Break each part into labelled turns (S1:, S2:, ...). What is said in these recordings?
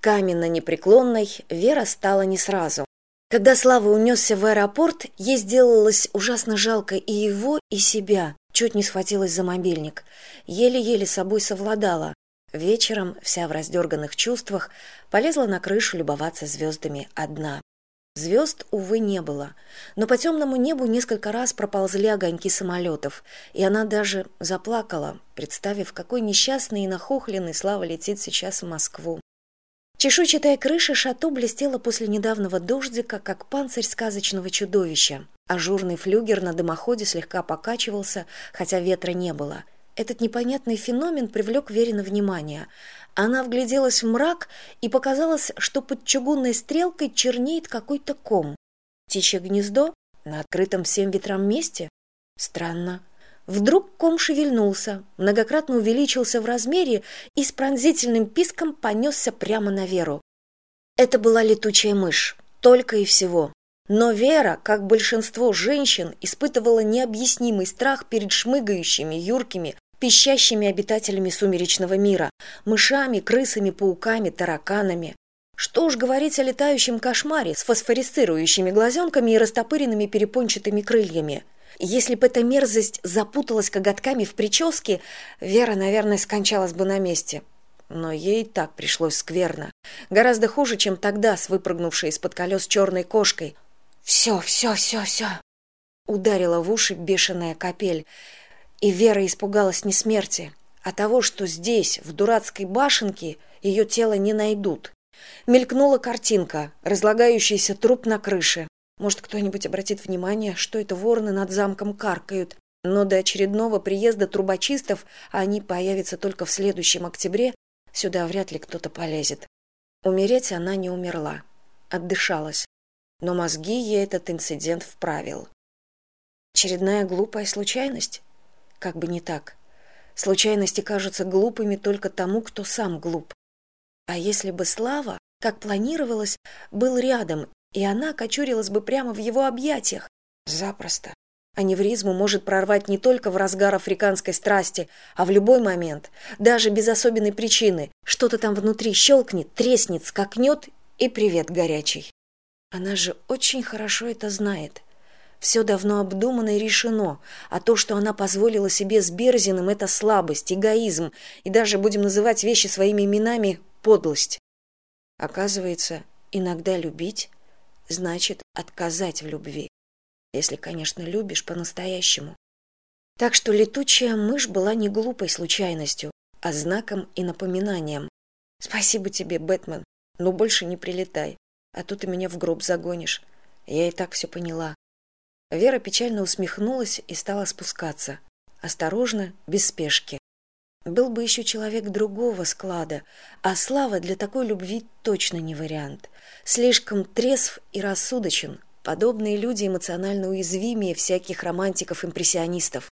S1: каменно-непреклонной Вера стала не сразу. Когда Слава унесся в аэропорт, ей сделалось ужасно жалко и его, и себя. Чуть не схватилась за мобильник. Еле-еле собой совладала. Вечером, вся в раздерганных чувствах, полезла на крышу любоваться звездами одна. Звезд, увы, не было, но по темному небу несколько раз проползли огоньки самолетов, и она даже заплакала, представив, какой несчастный и нахохленный Слава летит сейчас в Москву. Чешуйчатая крыша шато блестела после недавнего дождика, как панцирь сказочного чудовища. Ажурный флюгер на дымоходе слегка покачивался, хотя ветра не было. Этот непонятный феномен привлек Верина внимание. Она вгляделась в мрак и показалось, что под чугунной стрелкой чернеет какой-то ком. Птичье гнездо на открытом всем ветрам месте? Странно. Вдруг ком шевельнулся, многократно увеличился в размере и с пронзительным писком понесся прямо на Веру. Это была летучая мышь, только и всего. Но Вера, как большинство женщин, испытывала необъяснимый страх перед шмыгающими, юркими, пищащими обитателями сумеречного мира, мышами, крысами, пауками, тараканами. Что уж говорить о летающем кошмаре с фосфорисцирующими глазенками и растопыренными перепончатыми крыльями – если бы эта мерзость запуталась коготками в прическе вера наверное скончалась бы на месте. Но ей так пришлось скверно. Гораздо хуже чем тогда с выпрыгнувшей из под колес черной кошкой. Все все все все ударила в уши бешеная капель. И вера испугалась не смерти а того что здесь в дурацкой башенке ее тело не найдут. Мелькнула картинка разлагающийся труп на крыше может, кто-нибудь обратит внимание, что это вороны над замком каркают. Но до очередного приезда трубочистов, а они появятся только в следующем октябре, сюда вряд ли кто-то полезет. Умереть она не умерла, отдышалась. Но мозги ей этот инцидент вправил. Очередная глупая случайность? Как бы не так. Случайности кажутся глупыми только тому, кто сам глуп. А если бы Слава, как планировалось, был рядом и она кочурилась бы прямо в его объятиях. Запросто. Аневризму может прорвать не только в разгар африканской страсти, а в любой момент, даже без особенной причины. Что-то там внутри щелкнет, треснет, скакнет и привет горячий. Она же очень хорошо это знает. Все давно обдумано и решено, а то, что она позволила себе с Берзиным, это слабость, эгоизм и даже, будем называть вещи своими именами, подлость. Оказывается, иногда любить значит отказать в любви если конечно любишь по настоящему так что летучая мышь была не глупой случайностью а знаком и напоминанием. Спасибо тебе бэтмен но больше не прилетай а то ты меня в гроб загонишь я и так все поняла. Вера печально усмехнулась и стала спускаться. Осторожно без спешки был бы еще человек другого склада, а Слава для такой любви точно не вариант. Слишком трезв и рассудочен. Подобные люди эмоционально уязвимее всяких романтиков-импрессионистов.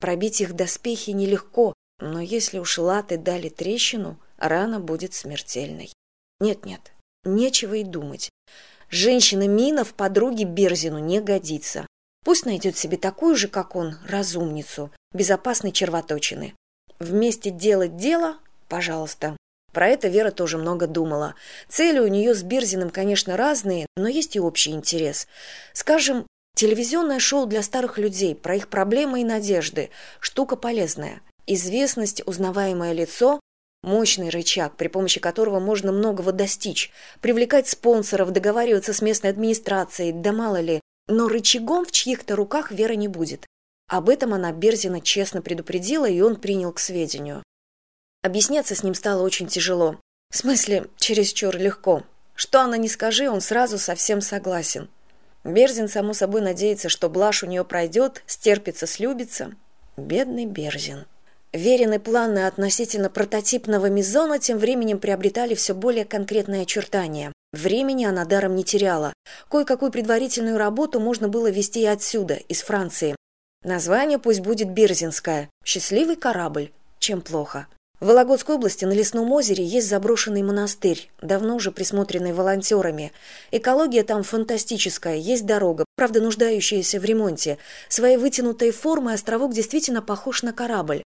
S1: Пробить их доспехи нелегко, но если уж латы дали трещину, рана будет смертельной. Нет-нет, нечего и думать. Женщина-мина в подруге Берзину не годится. Пусть найдет себе такую же, как он, разумницу, безопасной червоточины вместе делать дело? Пожалуйста про это вера тоже много думала. Цели у нее с бирзиным конечно разные но есть и общий интерес. Скажем телевизионное шоу для старых людей про их проблемы и надежды штука полезная. Известность узнаваемое лицо мощный рычаг при помощи которого можно многого достичь. Привлекать спонсоров договариваться с местной администрацией да мало ли. Но рычагом в чьих то руках вера не будет об этом она берзина честно предупредила и он принял к сведению. Объясняться с ним стало очень тяжело. В смысле чересчур легко. Что она не скажи он сразу совсем согласен. Берзин само собой надеется что блажь у нее пройдет стерпится слюбится. Бедный берзин. Верены планы относительно прототипного мизона тем временем приобретали все более конкретные очертания. Времени она даром не теряла. Кое какую предварительную работу можно было вести и отсюда из франции Название пусть будет Бирзинская. Счастливый корабль. Чем плохо. В Вологодской области на Лесном озере есть заброшенный монастырь, давно уже присмотренный волонтерами. Экология там фантастическая, есть дорога, правда нуждающаяся в ремонте. Своей вытянутой формой островок действительно похож на корабль.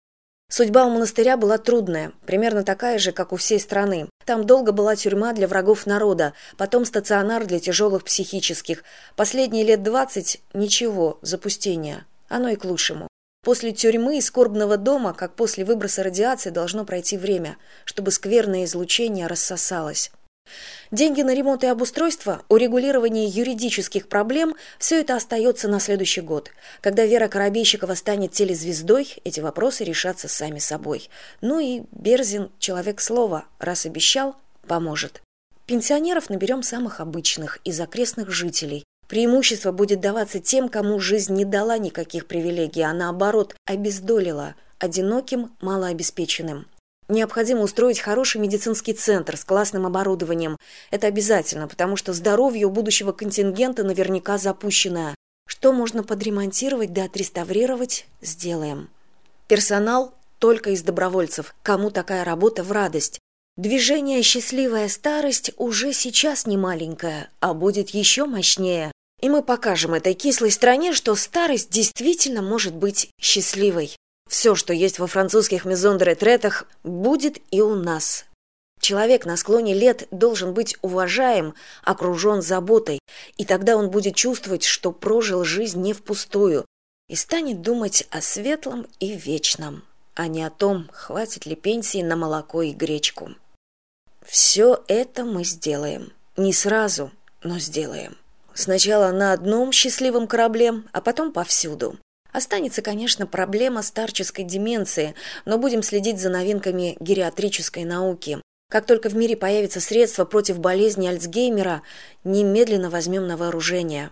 S1: Судьба у монастыря была трудная, примерно такая же, как у всей страны. Там долго была тюрьма для врагов народа, потом стационар для тяжелых психических. Последние лет двадцать – ничего, запустение. Оно и к лучшему. После тюрьмы и скорбного дома, как после выброса радиации, должно пройти время, чтобы скверное излучение рассосалось. Деньги на ремонт и обустройство, урегулирование юридических проблем – все это остается на следующий год. Когда Вера Коробейщикова станет телезвездой, эти вопросы решатся сами собой. Ну и Берзин – человек слова, раз обещал – поможет. Пенсионеров наберем самых обычных, из окрестных жителей. Преимущество будет даваться тем, кому жизнь не дала никаких привилегий, а наоборот обездолила – одиноким, малообеспеченным. Необходимо устроить хороший медицинский центр с классным оборудованием. Это обязательно, потому что здоровье у будущего контингента наверняка запущенное. Что можно подремонтировать да отреставрировать, сделаем. Персонал только из добровольцев. Кому такая работа в радость? Движение «Счастливая старость» уже сейчас не маленькое, а будет еще мощнее. И мы покажем этой кислой стране, что старость действительно может быть счастливой. Все, что есть во французских мезон-де-ретретах, будет и у нас. Человек на склоне лет должен быть уважаем, окружен заботой, и тогда он будет чувствовать, что прожил жизнь не впустую, и станет думать о светлом и вечном, а не о том, хватит ли пенсии на молоко и гречку. Все это мы сделаем. Не сразу, но сделаем. Сначала на одном счастливом корабле, а потом повсюду. Останется, конечно, проблема старческой деменции, но будем следить за новинками гериатрической науки. Как только в мире появится средство против болезни Альцгеймера, немедленно возьмем на вооружение.